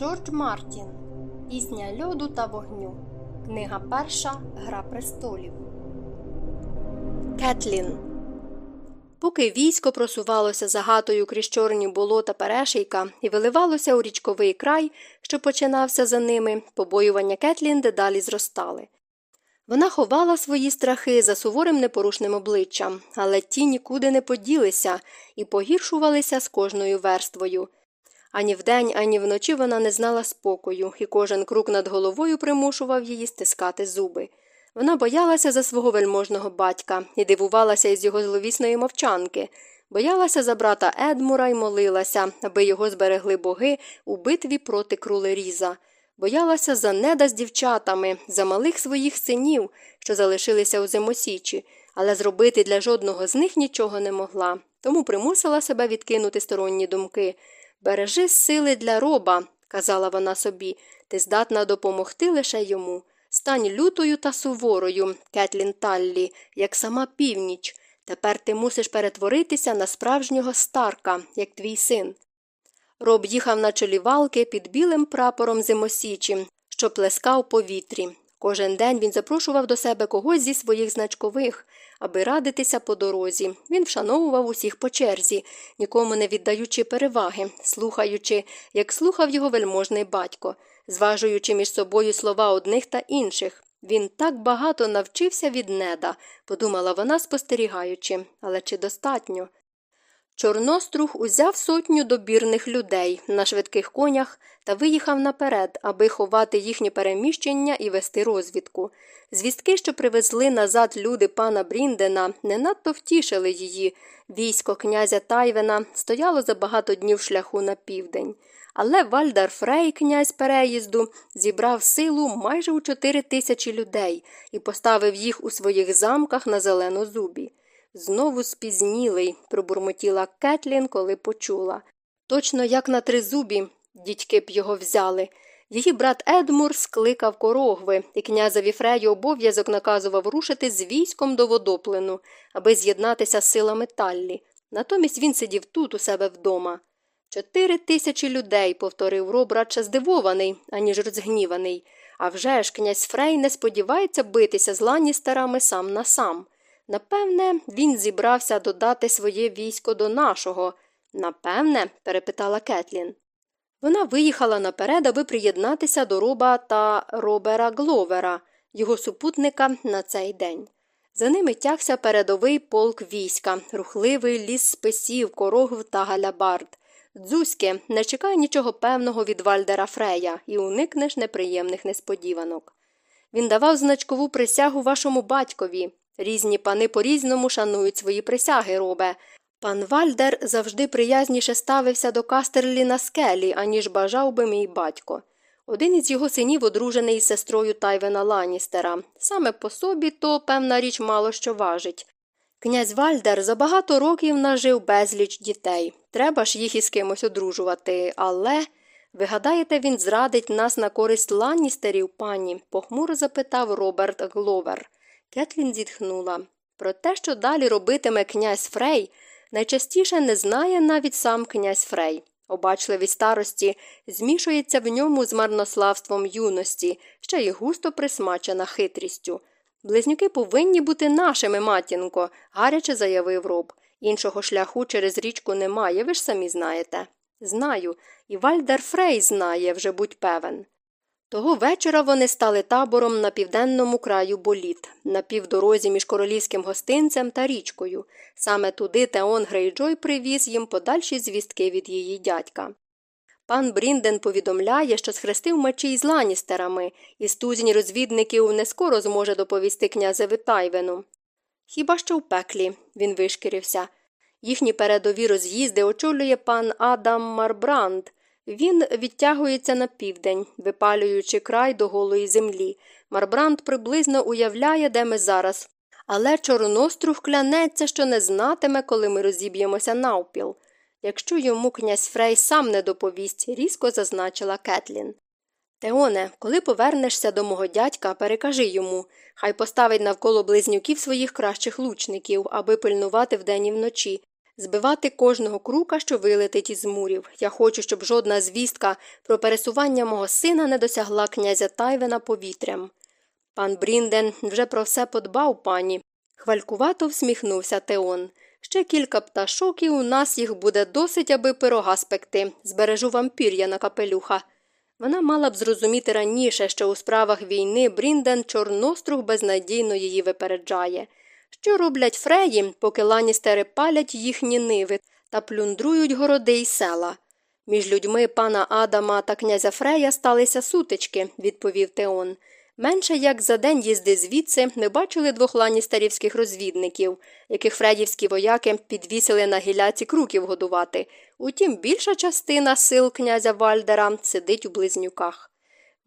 Джордж Мартін Пісня льоду та вогню. Книга перша Гра престолів. Кетлін. Поки військо просувалося загатою крізь чорні болота перешийка і виливалося у річковий край, що починався за ними, побоювання Кетлін дедалі зростали. Вона ховала свої страхи за суворим непорушним обличчям, але ті нікуди не поділися і погіршувалися з кожною верствою. Ані вдень, ані вночі вона не знала спокою, і кожен крук над головою примушував її стискати зуби. Вона боялася за свого вельможного батька і дивувалася із його зловісної мовчанки, боялася за брата Едмура і молилася, аби його зберегли боги у битві проти крулеріза. Боялася за неда з дівчатами, за малих своїх синів, що залишилися у зимосічі, але зробити для жодного з них нічого не могла, тому примусила себе відкинути сторонні думки. Бережи сили для роба, казала вона собі, ти здатна допомогти лише йому. Стань лютою та суворою, Кетлін Таллі, як сама північ. Тепер ти мусиш перетворитися на справжнього старка, як твій син. Роб їхав на чолі валки під білим прапором зимосічі, що плескав повітрі. Кожен день він запрошував до себе когось зі своїх значкових, аби радитися по дорозі. Він вшановував усіх по черзі, нікому не віддаючи переваги, слухаючи, як слухав його вельможний батько, зважуючи між собою слова одних та інших. Він так багато навчився від неда, подумала вона, спостерігаючи, але чи достатньо? Чорнострух узяв сотню добірних людей на швидких конях та виїхав наперед, аби ховати їхнє переміщення і вести розвідку. Звістки, що привезли назад люди пана Бріндена, не надто втішили її. Військо князя Тайвена стояло за багато днів шляху на південь. Але Вальдар Фрей, князь переїзду, зібрав силу майже у чотири тисячі людей і поставив їх у своїх замках на зеленозубі. Знову спізнілий, пробурмотіла Кетлін, коли почула. Точно як на тризубі дідьки б його взяли. Її брат Едмур скликав корогви, і князеві Фрею обов'язок наказував рушити з військом до водоплену, аби з'єднатися з силами Таллі. Натомість він сидів тут у себе вдома. Чотири тисячі людей, повторив Роб, радше здивований, аніж розгніваний. А вже ж князь Фрей не сподівається битися з ланістерами сам на сам. Напевне, він зібрався додати своє військо до нашого. Напевне, перепитала Кетлін. Вона виїхала наперед, аби приєднатися до роба та Робера Гловера, його супутника на цей день. За ними тягся передовий полк війська, рухливий ліс списів, корогв та галябард. Дзузьке, не чекай нічого певного від Вальдера Фрея і уникнеш неприємних несподіванок. Він давав значкову присягу вашому батькові. Різні пани по різному шанують свої присяги, робе. Пан Вальдер завжди приязніше ставився до Кастерлі на скелі, аніж бажав би мій батько. Один із його синів одружений із сестрою Тайвена Ланістера. Саме по собі то певна річ мало що важить. Князь Вальдер за багато років нажив безліч дітей. Треба ж їх із кимось одружувати, але. Ви гадаєте, він зрадить нас на користь Ланністерів, пані? похмуро запитав Роберт Гловер. Кетлін зітхнула. Про те, що далі робитиме князь Фрей, найчастіше не знає навіть сам князь Фрей. Обачливість старості змішується в ньому з марнославством юності, ще й густо присмачена хитрістю. Близнюки повинні бути нашими, матінко, гаряче заявив роб. Іншого шляху через річку немає, ви ж самі знаєте. Знаю, і Вальдер Фрей знає, вже будь певен. Того вечора вони стали табором на південному краю боліт, на півдорозі між королівським гостинцем та річкою. Саме туди Теон Грейджой привіз їм подальші звістки від її дядька. Пан Брінден повідомляє, що схрестив мечі із ланістерами, і стузінь розвідників не скоро зможе доповісти князеві Тайвену. Хіба що в пеклі, він вишкірився. Їхні передові роз'їзди очолює пан Адам Марбранд. Він відтягується на південь, випалюючи край до голої землі. Марбранд приблизно уявляє, де ми зараз. Але чорнострух клянеться, що не знатиме, коли ми розіб'ємося навпіл. Якщо йому князь Фрей сам не доповість, різко зазначила Кетлін. Теоне, коли повернешся до мого дядька, перекажи йому, хай поставить навколо близнюків своїх кращих лучників, аби пильнувати вдень і вночі. Збивати кожного крука, що вилетить із мурів. Я хочу, щоб жодна звістка про пересування мого сина не досягла князя Тайвена повітрям. Пан Брінден вже про все подбав пані. Хвалькувато всміхнувся Теон. Ще кілька пташок, і у нас їх буде досить, аби пирога спекти. Збережу вам пір'я на капелюха. Вона мала б зрозуміти раніше, що у справах війни Брінден чорноструг безнадійно її випереджає. Що роблять фреї, поки ланістери палять їхні ниви та плюндрують городи й села. Між людьми пана Адама та князя Фрея сталися сутички, відповів Теон. Менше як за день їзди звідси ми бачили двох ланістерівських розвідників, яких фредівські вояки підвісили на гіляці круків годувати. Утім, більша частина сил князя Вальдера сидить у близнюках.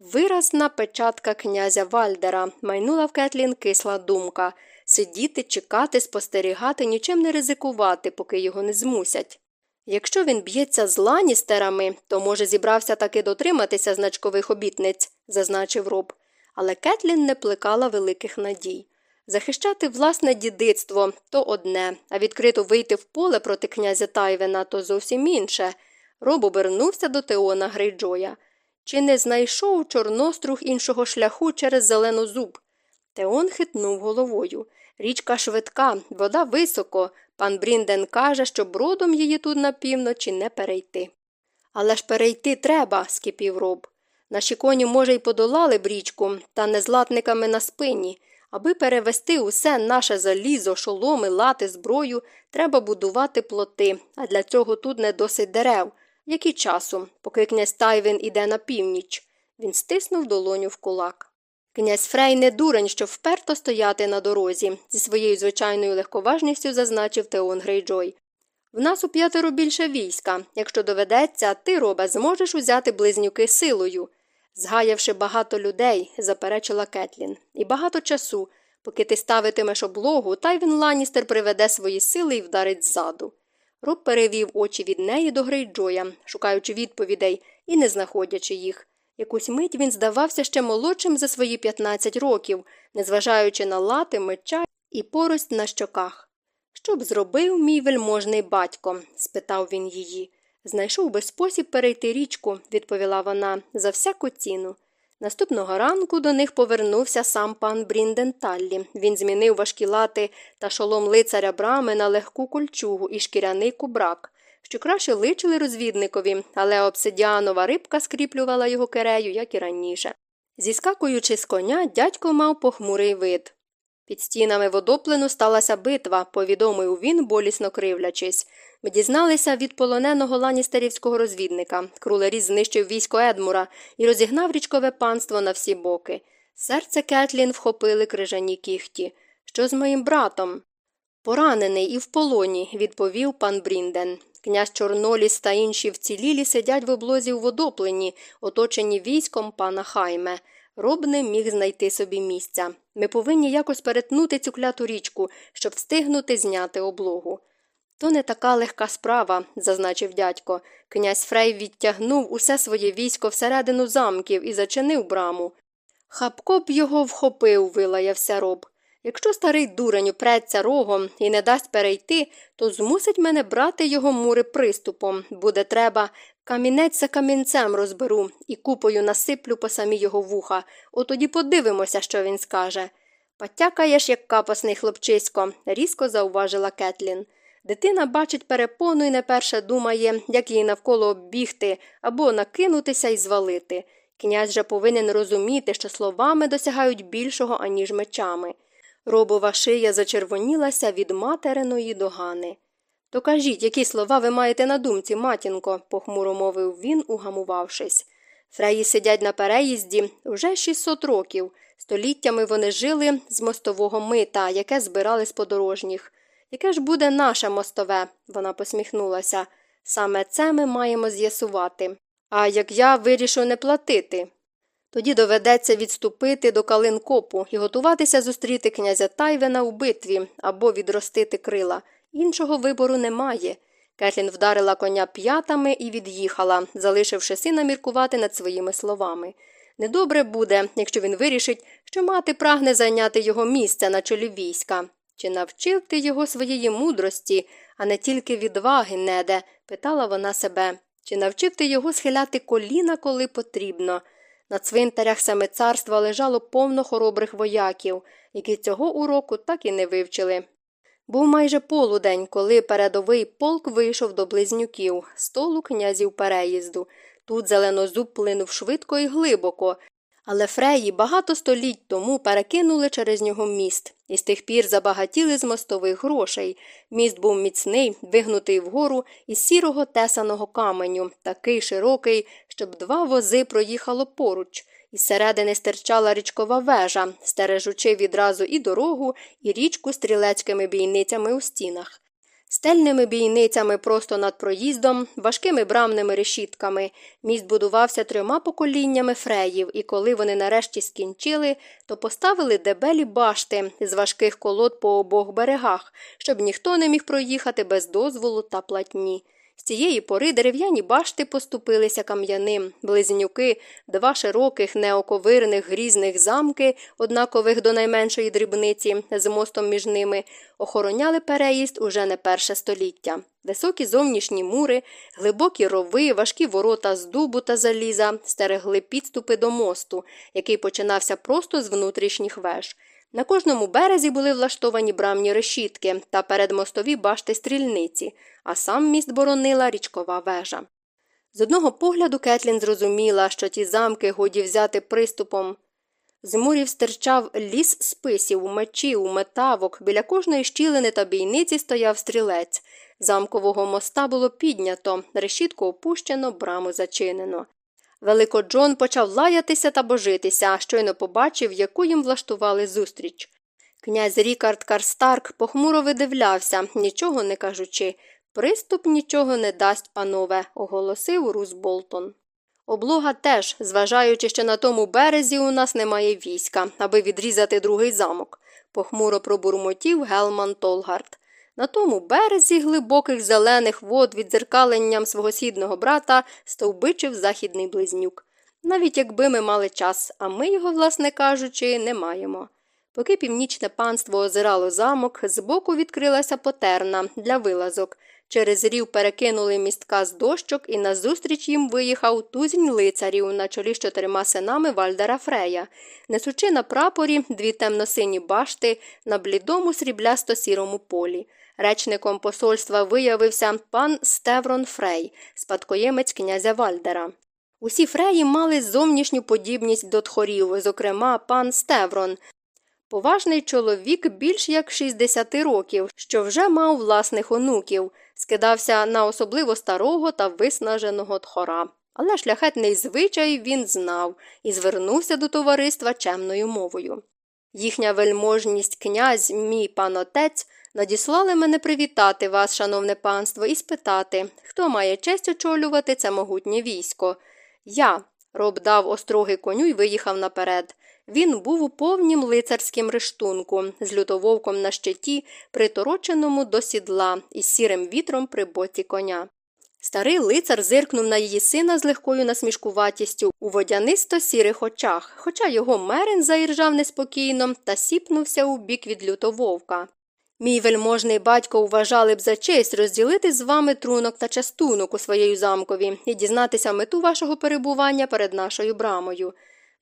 Виразна печатка князя Вальдера майнула в Кетлін кисла думка сидіти, чекати, спостерігати, нічим не ризикувати, поки його не змусять. Якщо він б'ється з ланістерами, то, може, зібрався таки дотриматися значкових обітниць, зазначив роб. Але Кетлін не плекала великих надій. Захищати власне дідицтво то одне, а відкрито вийти в поле проти князя Тайвена то зовсім інше. Роб обернувся до Теона Грейджоя. Чи не знайшов чорноструг іншого шляху через зелену зуб? Теон хитнув головою. Річка швидка, вода високо. Пан Брінден каже, що бродом її тут на півночі не перейти. Але ж перейти треба, скипів роб. Наші коні, може, й подолали б річку, та не з латниками на спині. Аби перевести усе наше залізо, шоломи, лати, зброю, треба будувати плоти, а для цього тут не досить дерев. Які часу, поки князь Тайвін іде на північ. Він стиснув долоню в кулак. Князь Фрей не дурень, щоб вперто стояти на дорозі, зі своєю звичайною легковажністю зазначив Теон Грейджой. В нас у п'ятеро більше війська. Якщо доведеться, ти, робе, зможеш узяти близнюки силою. Згаявши багато людей, заперечила Кетлін, і багато часу, поки ти ставитимеш облогу, Тайвін Ланістер приведе свої сили і вдарить ззаду. Роб перевів очі від неї до Грейджоя, шукаючи відповідей і не знаходячи їх. Якусь мить він здавався ще молодшим за свої 15 років, незважаючи на лати, меча і порость на щоках. Що б зробив мій вельможний батько? спитав він її. Знайшов би спосіб перейти річку, відповіла вона, за всяку ціну. Наступного ранку до них повернувся сам пан Брінден Таллі. Він змінив важкі лати та шолом лицаря брами на легку кольчугу і шкіряний кубрак, що краще личили розвідникові, але обсидіанова рибка скріплювала його керею, як і раніше. Зіскакуючи з коня, дядько мав похмурий вид. Під стінами водоплену сталася битва, повідомив він, болісно кривлячись. Ми дізналися від полоненого ланістерівського розвідника. Крулеріс знищив військо Едмура і розігнав річкове панство на всі боки. Серце Кетлін вхопили крижані кіхті. Що з моїм братом? Поранений і в полоні, відповів пан Брінден. Князь Чорноліс та інші вцілілі сидять в облозі у водоплені, оточені військом пана Хайме. Роб не міг знайти собі місця. Ми повинні якось перетнути цю кляту річку, щоб встигнути зняти облогу. То не така легка справа, зазначив дядько. Князь Фрей відтягнув усе своє військо всередину замків і зачинив браму. Хапко б його вхопив, вилаявся роб. Якщо старий дурень упреться рогом і не дасть перейти, то змусить мене брати його мури приступом. Буде треба, камінець за камінцем розберу і купою насиплю по самі його вуха. Отоді подивимося, що він скаже. Потякаєш, як капасний хлопчисько, різко зауважила Кетлін. Дитина бачить перепону і не перше думає, як її навколо оббігти або накинутися і звалити. Князь же повинен розуміти, що словами досягають більшого, аніж мечами. Робова шия зачервонілася від материної догани. То кажіть, які слова ви маєте на думці, матінко, похмуро мовив він, угамувавшись. Фреї сидять на переїзді вже 600 років. Століттями вони жили з мостового мита, яке збирали з подорожніх. Яке ж буде наше мостове? Вона посміхнулася. Саме це ми маємо з'ясувати. А як я вирішу не платити? Тоді доведеться відступити до калинкопу і готуватися зустріти князя Тайвена у битві або відростити крила. Іншого вибору немає. Кетлін вдарила коня п'ятами і від'їхала, залишивши сина міркувати над своїми словами. Недобре буде, якщо він вирішить, що мати прагне зайняти його місце на чолі війська. Чи навчив ти його своєї мудрості, а не тільки відваги, неде, питала вона себе. Чи навчив ти його схиляти коліна, коли потрібно? На цвинтарях саме царства лежало повно хоробрих вояків, які цього уроку так і не вивчили. Був майже полудень, коли передовий полк вийшов до близнюків, столу князів переїзду. Тут зеленозуб плинув швидко і глибоко, але фреї багато століть тому перекинули через нього міст, і з тих пір забагатіли з мостових грошей. Міст був міцний, вигнутий вгору із сірого тесаного каменю, такий широкий, щоб два вози проїхало поруч. Із середини стирчала річкова вежа, стережучи відразу і дорогу, і річку стрілецькими бійницями у стінах стельними бійницями просто над проїздом, важкими брамними решітками. Міст будувався трьома поколіннями фреїв, і коли вони нарешті скінчили, то поставили дебелі башти з важких колод по обох берегах, щоб ніхто не міг проїхати без дозволу та платні. З цієї пори дерев'яні башти поступилися кам'яним, близнюки, два широких, неоковирних, грізних замки, однакових до найменшої дрібниці, з мостом між ними, охороняли переїзд уже не перше століття. Високі зовнішні мури, глибокі рови, важкі ворота з дубу та заліза стерегли підступи до мосту, який починався просто з внутрішніх веж. На кожному березі були влаштовані брамні решітки та передмостові башти стрільниці, а сам міст боронила річкова вежа. З одного погляду Кетлін зрозуміла, що ті замки годі взяти приступом. З мурів стирчав ліс списів, мечів, метавок, біля кожної щілини та бійниці стояв стрілець. Замкового моста було піднято, решітку опущено, браму зачинено. Велико Джон почав лаятися та божитися, щойно побачив, яку їм влаштували зустріч. Князь Рікард Карстарк похмуро видивлявся, нічого не кажучи. Приступ нічого не дасть, панове, оголосив Рус Болтон. Облога теж, зважаючи, що на тому березі у нас немає війська, аби відрізати другий замок, похмуро пробурмотів Гелман Толгард. На тому березі глибоких зелених вод віддзеркаленням свого східного брата стовбичив західний близнюк. Навіть якби ми мали час, а ми його, власне кажучи, не маємо. Поки північне панство озирало замок, збоку відкрилася потерна для вилазок. Через рів перекинули містка з дощок, і назустріч їм виїхав тузінь лицарів на чолі з чотирма синами Вальдера Фрея, несучи на прапорі дві темно-сині башти на блідому сріблясто сірому полі. Речником посольства виявився пан Стеврон Фрей, спадкоємець князя Вальдера. Усі фреї мали зовнішню подібність до тхорів, зокрема, пан Стеврон, поважний чоловік більш як 60 років, що вже мав власних онуків, скидався на особливо старого та виснаженого тхора. Але шляхетний звичай він знав і звернувся до товариства чемною мовою. Їхня вельможність князь, мій пан отець, Надіслали мене привітати вас, шановне панство, і спитати, хто має честь очолювати це могутнє військо. Я. Роб дав острогий коню і виїхав наперед. Він був у повнім лицарськім рештунку, з лютововком на щиті, притороченому до сідла, із сірим вітром при боці коня. Старий лицар зиркнув на її сина з легкою насмішкуватістю у водянисто сірих очах, хоча його мерин заіржав неспокійно та сіпнувся у бік від лютововка. Мій вельможний батько вважали б за честь розділити з вами трунок та частунок у своєю замкові і дізнатися мету вашого перебування перед нашою брамою.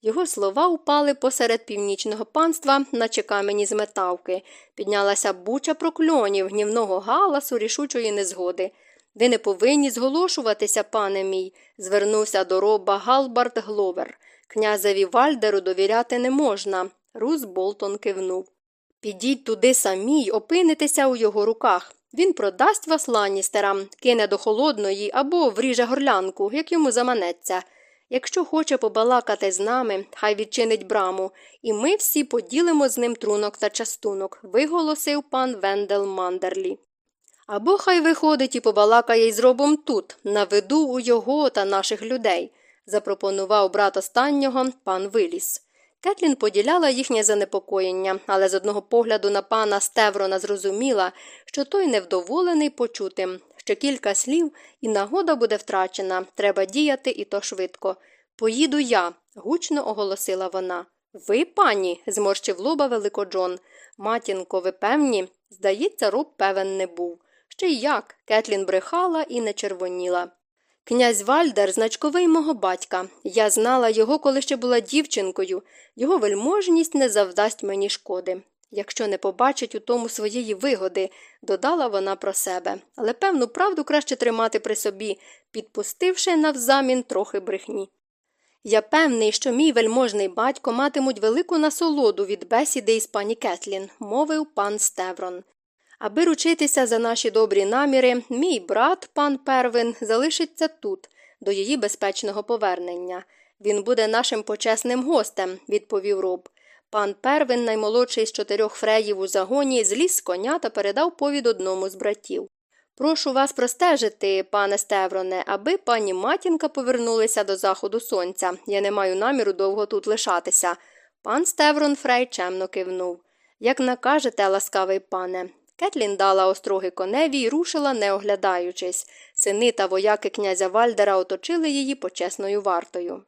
Його слова упали посеред північного панства, наче камені з метавки. Піднялася буча прокльонів, гнівного галасу, рішучої незгоди. Ви не повинні зголошуватися, пане мій, звернувся до роба Галбард Гловер. Князеві Вальдеру довіряти не можна. Рус Болтон кивнув. Підіть туди самі й опинитеся у його руках. Він продасть вас ланістерам, кине до холодної або вріже горлянку, як йому заманеться. Якщо хоче побалакати з нами, хай відчинить браму, і ми всі поділимо з ним трунок та частунок, виголосив пан Вендел Мандерлі. Або хай виходить і побалакає із робом тут, на виду у його та наших людей, запропонував брат останнього пан Виліс. Кетлін поділяла їхнє занепокоєння, але з одного погляду на пана Стеврона зрозуміла, що той невдоволений почутим. Ще кілька слів, і нагода буде втрачена. Треба діяти, і то швидко. Поїду я, гучно оголосила вона. Ви, пані, зморщив лоба велико Джон. Матінко, ви певні? Здається, роб певен не був. Ще й як? Кетлін брехала і не червоніла. Князь Вальдер значковий мого батька. Я знала його, коли ще була дівчинкою. Його вельможність не завдасть мені шкоди. Якщо не побачить у тому своєї вигоди, додала вона про себе, але певну правду краще тримати при собі, підпустивши навзамін трохи брехні. Я певний, що мій вельможний батько матимуть велику насолоду від бесіди із пані Кетлін, мовив пан Стеврон. Аби ручитися за наші добрі наміри, мій брат, пан Первин, залишиться тут, до її безпечного повернення. Він буде нашим почесним гостем, відповів роб. Пан Первин, наймолодший з чотирьох фреїв у загоні, зліз з коня та передав повід одному з братів. Прошу вас простежити, пане Стевроне, аби пані матінка повернулися до заходу сонця. Я не маю наміру довго тут лишатися. Пан Стеврон Фрей чемно кивнув. Як накажете, ласкавий пане. Кетлін дала остроги коневі і рушила, не оглядаючись. Сини та вояки князя Вальдера оточили її почесною вартою.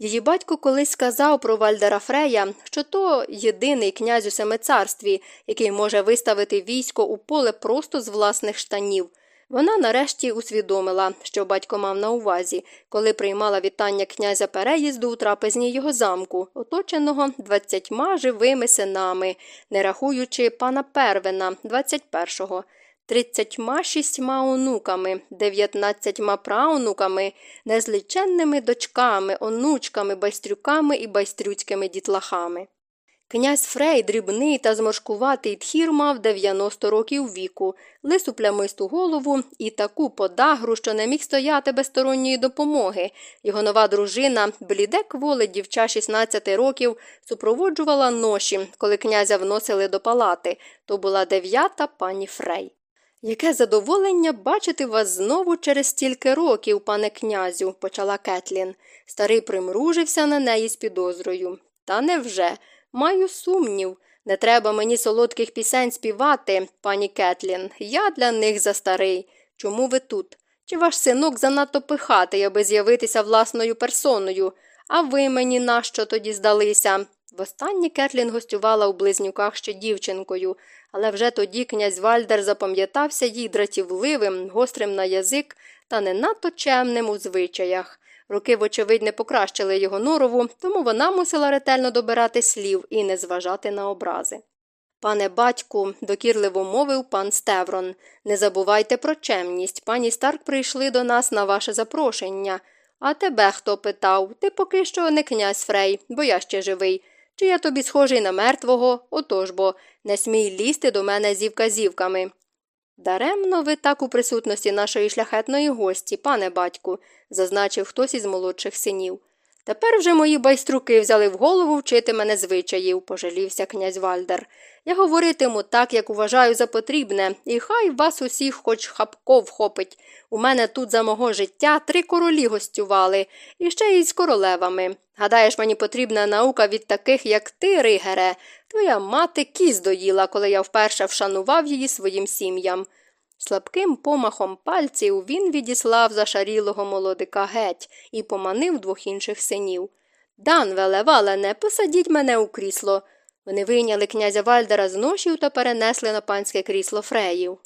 Її батько колись сказав про Вальдера Фрея, що то єдиний князь у семицарстві, який може виставити військо у поле просто з власних штанів. Вона нарешті усвідомила, що батько мав на увазі, коли приймала вітання князя переїзду у трапезні його замку, оточеного двадцятьма живими синами, не рахуючи пана Первина, двадцять першого тридцятьма шістьма онуками, дев'ятнадцятьма праонуками, незліченними дочками, онучками, байстрюками і байстрюцькими дітлахами. Князь Фрей, дрібний та зморшкуватий тхір мав 90 років віку, лису плямисту голову і таку подагру, що не міг стояти без сторонньої допомоги. Його нова дружина, бліде кволе дівча 16 років, супроводжувала ноші, коли князя вносили до палати. То була дев'ята пані Фрей. Яке задоволення бачити вас знову через стільки років, пане князю, почала Кетлін. Старий примружився на неї з підозрою. Та невже? Маю сумнів. Не треба мені солодких пісень співати, пані Кетлін. Я для них за старий. Чому ви тут? Чи ваш синок занадто пихатий, аби з'явитися власною персоною? А ви мені нащо тоді здалися? Востаннє Кетлін гостювала у близнюках ще дівчинкою, але вже тоді князь Вальдер запам'ятався їй дратівливим, гострим на язик та не надто чемним у звичаях. Роки, вочевидь, не покращили його норову, тому вона мусила ретельно добирати слів і не зважати на образи. Пане батьку, докірливо мовив пан Стеврон, не забувайте про чемність. Пані Старк прийшли до нас на ваше запрошення. А тебе хто питав? Ти поки що не князь Фрей, бо я ще живий. Чи я тобі схожий на мертвого? Отож бо, не смій лізти до мене зі вказівками. Даремно ви так у присутності нашої шляхетної гості, пане батьку, зазначив хтось із молодших синів. Тепер вже мої байструки взяли в голову вчити мене звичаїв, пожалівся князь Вальдер. Я говоритиму так, як вважаю за потрібне, і хай вас усіх хоч хапко вхопить. У мене тут за мого життя три королі гостювали, і ще й з королевами. Гадаєш, мені потрібна наука від таких, як ти, Ригере. Твоя мати кіз доїла, коли я вперше вшанував її своїм сім'ям. Слабким помахом пальців він відіслав зашарілого молодика геть і поманив двох інших синів. Данвеле, валене, посадіть мене у крісло. Вони вийняли князя Вальдера з ношів та перенесли на панське крісло фреїв.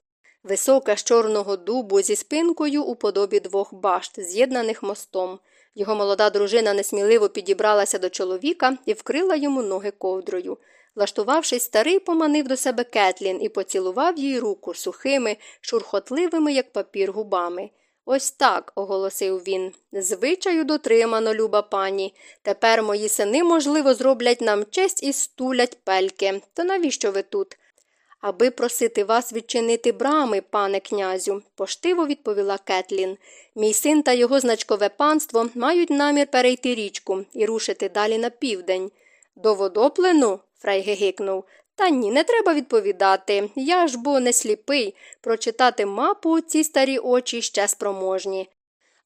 Високе з чорного дубу зі спинкою у подобі двох башт, з'єднаних мостом. Його молода дружина несміливо підібралася до чоловіка і вкрила йому ноги ковдрою. Влаштувавшись, старий поманив до себе Кетлін і поцілував їй руку сухими, шурхотливими, як папір, губами. Ось так, оголосив він. Звичаю дотримано, люба пані. Тепер мої сини, можливо, зроблять нам честь і стулять пельки. То навіщо ви тут? Аби просити вас відчинити брами, пане князю, поштиво відповіла Кетлін. Мій син та його значкове панство мають намір перейти річку і рушити далі на південь. До водоплену? Фрей гигикнув. Та ні, не треба відповідати. Я ж бо не сліпий. Прочитати мапу ці старі очі ще спроможні.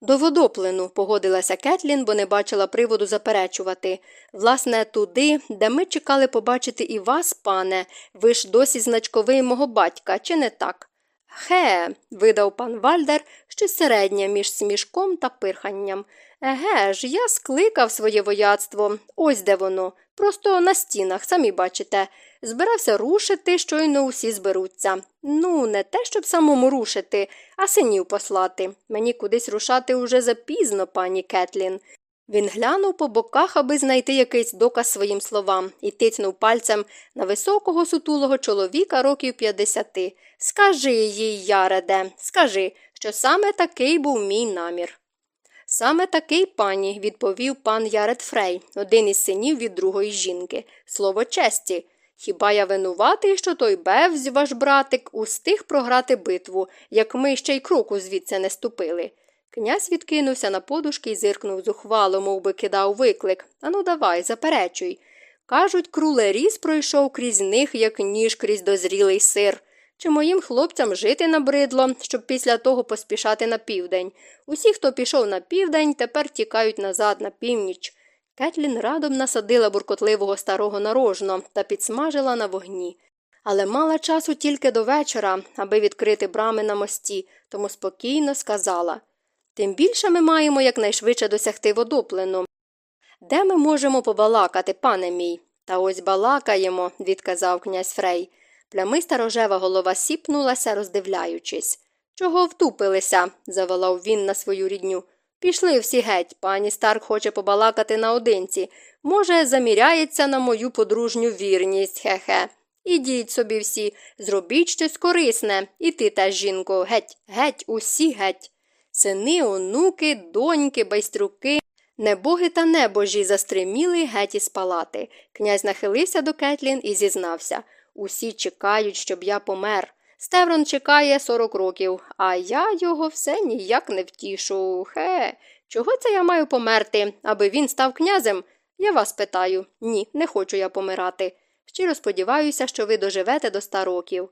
До водоплену, погодилася Кетлін, бо не бачила приводу заперечувати. Власне, туди, де ми чекали побачити і вас, пане, ви ж досі значковий мого батька, чи не так? Хе, видав пан Вальдер щось середнє між смішком та пирханням. Еге ж, я скликав своє вояцтво, ось де воно, просто на стінах, самі бачите. Збирався рушити, щойно усі зберуться. Ну, не те, щоб самому рушити, а синів послати. Мені кудись рушати уже запізно, пані Кетлін. Він глянув по боках, аби знайти якийсь доказ своїм словам, і тицнув пальцем на високого сутулого чоловіка років п'ятдесяти. Скажи їй, Яреде, скажи, що саме такий був мій намір. Саме такий пані, відповів пан Яред Фрей, один із синів від другої жінки. Слово честі. Хіба я винуватий, що той Бевзь, ваш братик, устиг програти битву, як ми ще й кроку звідси не ступили. Князь відкинувся на подушки і зиркнув зухвало, мов би кидав виклик. Ану, давай, заперечуй. Кажуть, крулеріс пройшов крізь них, як ніж крізь дозрілий сир. Чи моїм хлопцям жити набридло, щоб після того поспішати на південь. Усі, хто пішов на південь, тепер тікають назад на північ. Кетлін радом насадила буркотливого старого нарожно та підсмажила на вогні. Але мала часу тільки до вечора, аби відкрити брами на мості, тому спокійно сказала Тим більше ми маємо якнайшвидше досягти водоплену. Де ми можемо побалакати, пане мій? Та ось балакаємо, відказав князь Фрей. Плямиста рожева голова сіпнулася, роздивляючись. Чого втупилися? заволав він на свою рідню. Пішли всі геть. Пані Старк хоче побалакати наодинці. Може, заміряється на мою подружню вірність, хе-хе. Ідіть собі всі, зробіть щось корисне. І ти теж, жінко, геть, геть, усі геть. Сини, онуки, доньки, байстрюки. Небоги та небожі застриміли геть із палати. Князь нахилився до Кетлін і зізнався. Усі чекають, щоб я помер. Стеврон чекає сорок років, а я його все ніяк не втішу. Хе, чого це я маю померти, аби він став князем? Я вас питаю ні, не хочу я помирати. Щиро сподіваюся, що ви доживете до ста років.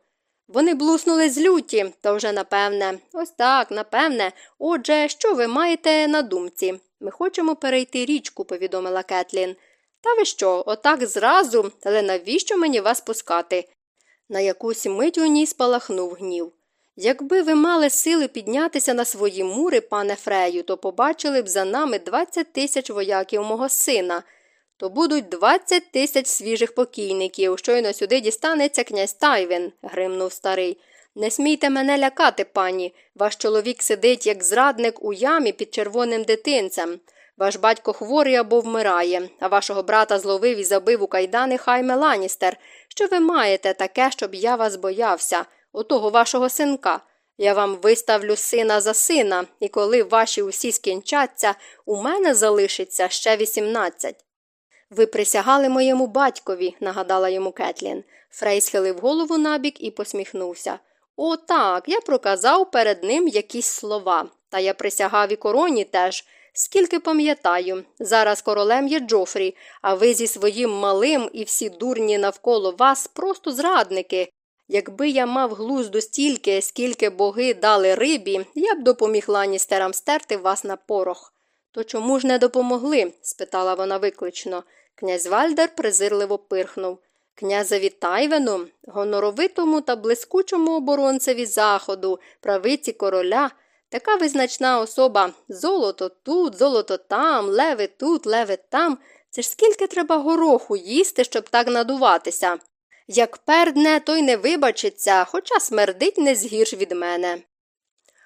Вони блуснули з люті, то вже напевне. Ось так, напевне. Отже, що ви маєте на думці? Ми хочемо перейти річку, повідомила Кетлін. Та ви що, отак зразу, але навіщо мені вас пускати? На якусь мить у ній спалахнув гнів. Якби ви мали сили піднятися на свої мури, пане Фрею, то побачили б за нами 20 тисяч вояків мого сина, то будуть 20 тисяч свіжих покійників. Щойно сюди дістанеться князь Тайвін, гримнув старий. Не смійте мене лякати, пані. Ваш чоловік сидить, як зрадник у ямі під червоним дитинцем. Ваш батько хворий або вмирає, а вашого брата зловив і забив у кайдани Хайме Ланістер. Що ви маєте таке, щоб я вас боявся, отого вашого синка? Я вам виставлю сина за сина, і коли ваші усі скінчаться, у мене залишиться ще вісімнадцять. Ви присягали моєму батькові, нагадала йому Кетлін. Фрей схилив голову набік і посміхнувся. О, так, я проказав перед ним якісь слова, та я присягав і короні теж. Скільки пам'ятаю, зараз королем є Джофрі, а ви зі своїм малим і всі дурні навколо вас просто зрадники. Якби я мав глузду стільки, скільки боги дали рибі, я б допоміг ланістерам стерти вас на порох. То чому ж не допомогли? спитала вона виклично. Князь Вальдер презирливо пирхнув. Князеві Тайвену, гоноровитому та блискучому оборонцеві заходу, правиці короля. Така визначна особа золото тут, золото там, леви тут, леви там. Це ж скільки треба гороху їсти, щоб так надуватися. Як пердне, той не вибачиться, хоча смердить не згірш від мене.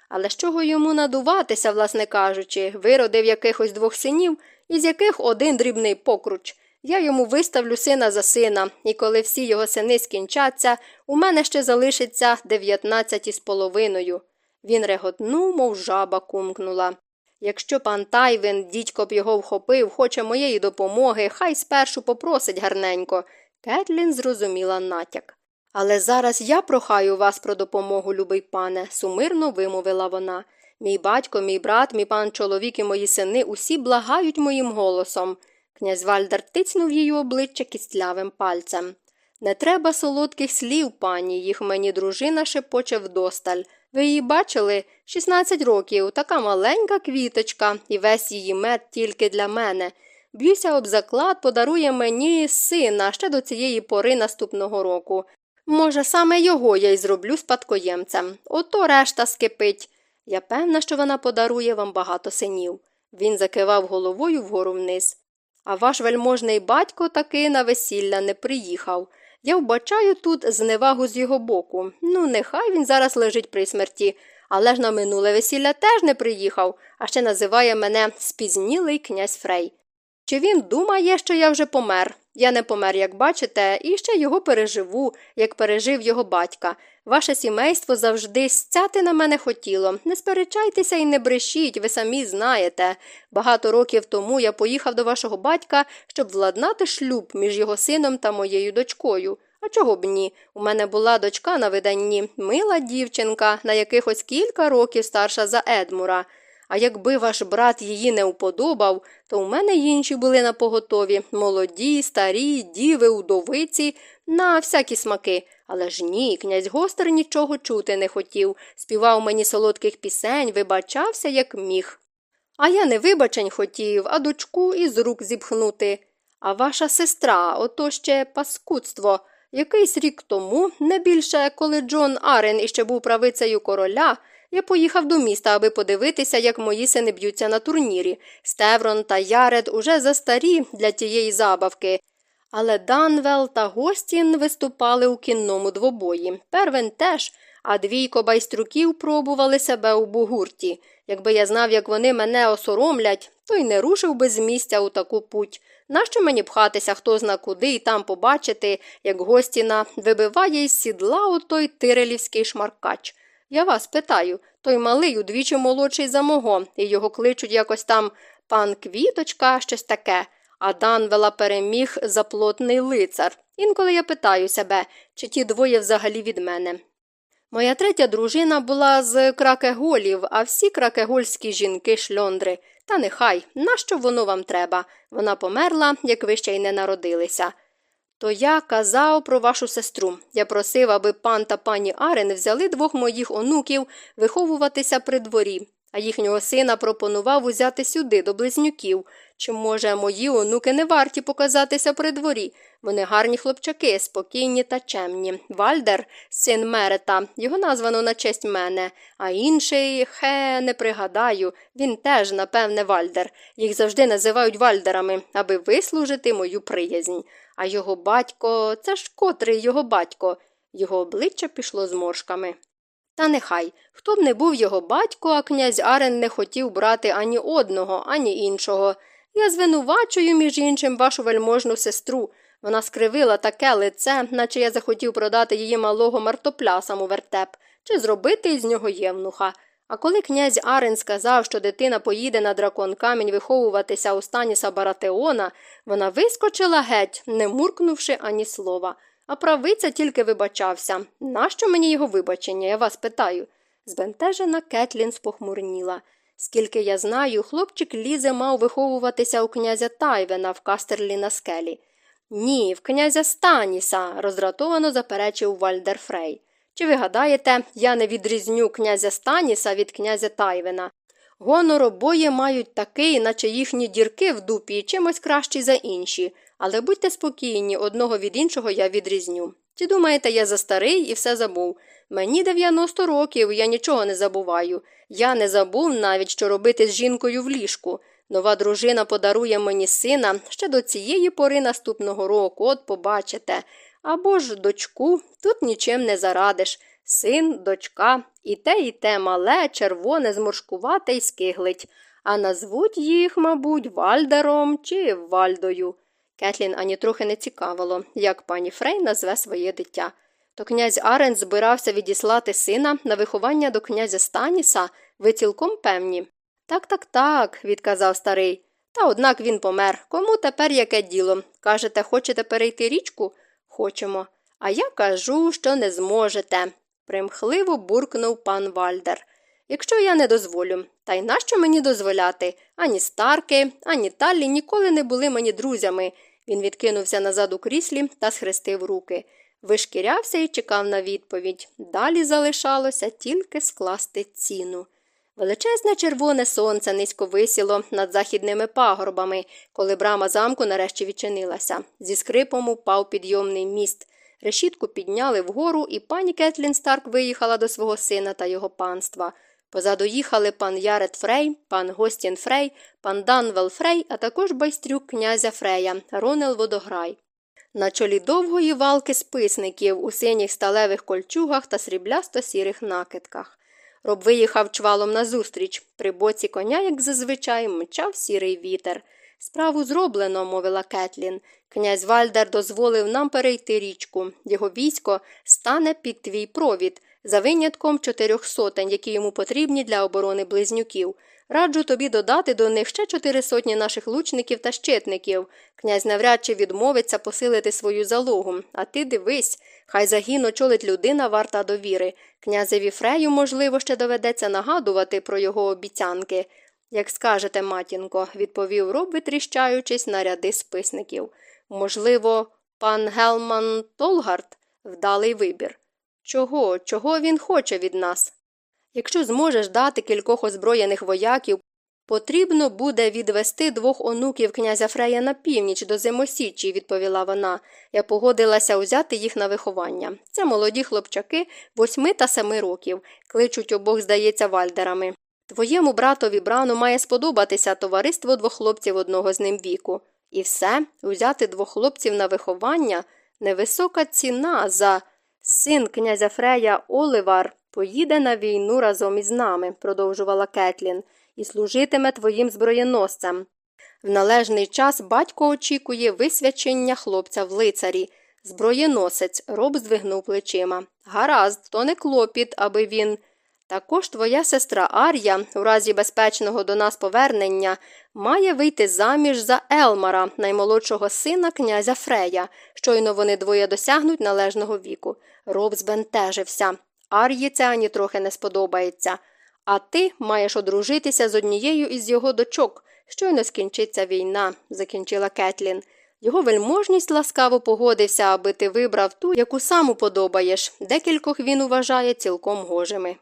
Але з чого йому надуватися, власне кажучи, виродив якихось двох синів, із яких один дрібний покруч. Я йому виставлю сина за сина, і коли всі його сини скінчаться, у мене ще залишиться дев'ятнадцять із половиною. Він реготнув, мов жаба кумкнула. Якщо пан Тайвин, дідько б його вхопив, хоче моєї допомоги, хай спершу попросить гарненько. Кетлін зрозуміла натяк. Але зараз я прохаю вас про допомогу, любий пане, сумирно вимовила вона. Мій батько, мій брат, мій пан чоловік і мої сини усі благають моїм голосом. Князь Вальдар тицнув її обличчя кістлявим пальцем. Не треба солодких слів, пані, їх мені дружина шепоче вдосталь. Ви її бачили? 16 років, така маленька квіточка, і весь її мед тільки для мене. Б'юся об заклад, подарує мені сина ще до цієї пори наступного року. Може, саме його я й зроблю спадкоємцем. Ото решта скипить. Я певна, що вона подарує вам багато синів. Він закивав головою вгору вниз. А ваш вельможний батько таки на весілля не приїхав. Я вбачаю тут зневагу з його боку. Ну, нехай він зараз лежить при смерті, але ж на минуле весілля теж не приїхав, а ще називає мене спізнілий князь Фрей. Чи він думає, що я вже помер? Я не помер, як бачите, і ще його переживу, як пережив його батька. Ваше сімейство завжди стяти на мене хотіло. Не сперечайтеся і не брешіть, ви самі знаєте. Багато років тому я поїхав до вашого батька, щоб владнати шлюб між його сином та моєю дочкою. А чого б ні? У мене була дочка на виданні, мила дівчинка, на якихось кілька років старша за Едмура. А якби ваш брат її не уподобав, то у мене інші були на поготові молоді, старі, діви, удовиці, на всякі смаки. Але ж ні, князь гостер нічого чути не хотів, співав мені солодких пісень, вибачався, як міг. А я не вибачень хотів, а дочку із рук зіпхнути. А ваша сестра, ото ще паскудство. Якийсь рік тому, не більше, коли Джон Арен іще був правицею короля, я поїхав до міста, аби подивитися, як мої сини б'ються на турнірі. Стеврон та Яред уже застарі для тієї забавки. Але Данвел та Гостін виступали у кінному двобої. Первен теж, а двійко байструків пробували себе у бугурті. Якби я знав, як вони мене осоромлять, то й не рушив би з місця у таку путь. Нащо мені пхатися хто зна куди і там побачити, як Гостіна вибиває із сідла отой тирелівський шмаркач. Я вас питаю той малий удвічі молодший за мого, і його кличуть якось там пан Квіточка, щось таке, а Данвела переміг заплотний лицар. Інколи я питаю себе, чи ті двоє взагалі від мене. Моя третя дружина була з кракеголів, а всі кракегольські жінки шльондри. Та нехай, нащо воно вам треба? Вона померла, як ви ще й не народилися. То я казав про вашу сестру. Я просив, аби пан та пані Арен взяли двох моїх онуків виховуватися при дворі, а їхнього сина пропонував узяти сюди, до близнюків. Чи, може, мої онуки не варті показатися при дворі? Вони гарні хлопчаки, спокійні та чемні. Вальдер, син Мерета, його названо на честь мене, а інший, хе, не пригадаю, він теж, напевне, Вальдер. Їх завжди називають Вальдерами, аби вислужити мою приязнь. А його батько це ж котрий його батько. Його обличчя пішло зморшками. Та нехай, хто б не був його батько, а князь Арен не хотів брати ані одного, ані іншого. Я звинувачую, між іншим, вашу вельможну сестру. Вона скривила таке лице, наче я захотів продати її малого мартоплясам у вертеп, чи зробити із нього євнуха. А коли князь Арен сказав, що дитина поїде на дракон камінь виховуватися у стані Сабаратеона, вона вискочила геть, не муркнувши ані слова. А правиця тільки вибачався. Нащо мені його вибачення, я вас питаю? Збентежена Кетлін спохмурніла. Скільки я знаю, хлопчик Лізе мав виховуватися у князя Тайвена в кастерлі на скелі. Ні, в князя Станіса, роздратовано заперечив Вальдер Фрей. Чи ви гадаєте, я не відрізню князя Станіса від князя Тайвена? Гонор обоє мають такий, наче їхні дірки в дупі чимось кращі за інші, але будьте спокійні, одного від іншого я відрізню. Чи думаєте, я за старий і все забув? Мені 90 років, я нічого не забуваю. Я не забув навіть, що робити з жінкою в ліжку. Нова дружина подарує мені сина ще до цієї пори наступного року, от побачите. Або ж дочку тут нічим не зарадиш. Син, дочка, і те, і те мале, червоне, зморшкувате й скиглить, а назвуть їх, мабуть, Вальдером чи Вальдою. Кетлін ані трохи не цікавило, як пані Фрей назве своє дитя. То князь Арен збирався відіслати сина на виховання до князя Станіса, ви цілком певні. Так, так, так, відказав старий. Та однак він помер. Кому тепер яке діло? Кажете, хочете перейти річку? Хочемо. А я кажу, що не зможете, примхливо буркнув пан Вальдер. Якщо я не дозволю, та й нащо мені дозволяти? Ані старки, ані Таллі ніколи не були мені друзями. Він відкинувся назад у кріслі та схрестив руки. Вишкірявся і чекав на відповідь. Далі залишалося тільки скласти ціну. Величезне червоне сонце низько висіло над західними пагорбами, коли брама замку нарешті відчинилася. Зі скрипом упав підйомний міст. Решітку підняли вгору, і пані Кетлін Старк виїхала до свого сина та його панства. Позаду їхали пан Ярет Фрей, пан Гостін Фрей, пан Данвел Фрей, а також байстрюк князя Фрея, Ронел Водограй. на чолі довгої валки списників у синіх сталевих кольчугах та сріблясто сірих накидках. Роб виїхав чвалом назустріч. При боці коня, як зазвичай, мчав сірий вітер. Справу зроблено, мовила Кетлін. Князь Вальдар дозволив нам перейти річку. Його військо стане під твій провід, за винятком чотирьох сотень, які йому потрібні для оборони близнюків. Раджу тобі додати до них ще чотири сотні наших лучників та щитників. Князь навряд чи відмовиться посилити свою залогу. А ти дивись, хай загін очолить людина варта довіри. Князеві Фрею, можливо, ще доведеться нагадувати про його обіцянки. Як скажете, матінко, відповів роб, витріщаючись на ряди списників. Можливо, пан Гелман Толгард вдалий вибір. Чого, чого він хоче від нас? Якщо зможеш дати кількох озброєних вояків, потрібно буде відвести двох онуків князя Фрея на північ до зимосічі, відповіла вона. Я погодилася узяти їх на виховання. Це молоді хлопчаки восьми та семи років, кличуть обох, здається, вальдерами. Твоєму братові брану має сподобатися товариство двох хлопців одного з ним віку. І все, узяти двох хлопців на виховання невисока ціна за син князя Фрея Оливар поїде на війну разом із нами, продовжувала Кетлін, і служитиме твоїм зброєносцем. В належний час батько очікує висвячення хлопця в лицарі. Зброєносець роб здвигнув плечима. Гаразд, то не клопіт, аби він. Також твоя сестра Ар'я, у разі безпечного до нас повернення, має вийти заміж за Елмара, наймолодшого сина князя Фрея. Щойно вони двоє досягнуть належного віку. Роб збентежився. Ар'ї це ані трохи не сподобається. А ти маєш одружитися з однією із його дочок. Щойно скінчиться війна, закінчила Кетлін. Його вельможність ласкаво погодився, аби ти вибрав ту, яку сам уподобаєш, декількох він вважає цілком гожими.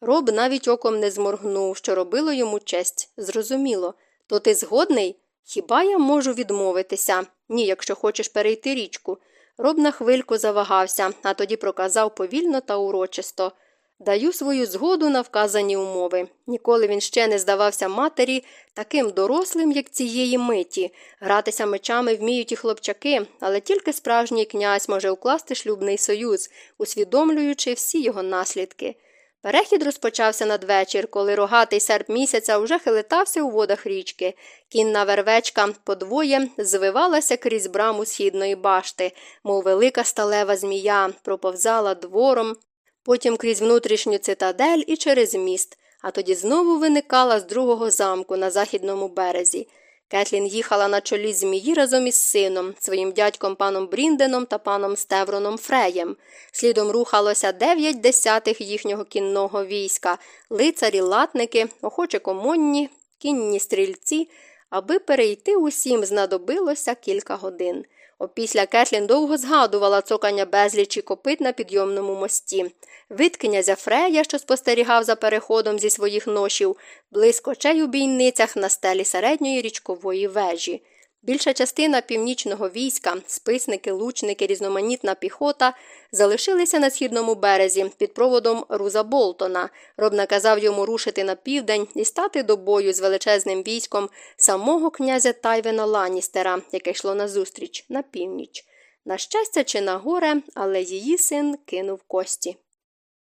Роб навіть оком не зморгнув, що робило йому честь. Зрозуміло. То ти згодний? Хіба я можу відмовитися? Ні, якщо хочеш перейти річку. Роб на хвильку завагався, а тоді проказав повільно та урочисто. Даю свою згоду на вказані умови. Ніколи він ще не здавався матері таким дорослим, як цієї миті. Гратися мечами вміють і хлопчаки, але тільки справжній князь може укласти шлюбний союз, усвідомлюючи всі його наслідки. Перехід розпочався надвечір, коли рогатий серп місяця вже хилитався у водах річки. Кінна вервечка подвоє звивалася крізь браму східної башти, мов велика сталева змія, проповзала двором, потім крізь внутрішню цитадель і через міст, а тоді знову виникала з другого замку на західному березі. Кетлін їхала на чолі змії разом із сином, своїм дядьком паном Брінденом та паном Стевроном Фреєм. Слідом рухалося дев'ять десятих їхнього кінного війська, лицарі, латники, охоче комонні, кінні стрільці. Аби перейти усім, знадобилося кілька годин. Опісля Кетлін довго згадувала цокання безлічі копит на підйомному мості. Вид князя Фрея, що спостерігав за переходом зі своїх ношів, близько чей у бійницях на стелі середньої річкової вежі. Більша частина північного війська, списники, лучники, різноманітна піхота залишилися на східному березі під проводом Руза Болтона. Роб наказав йому рушити на південь і стати до бою з величезним військом самого князя Тайвена Ланістера, яке йшло назустріч на північ. На щастя, чи на горе, але її син кинув кості.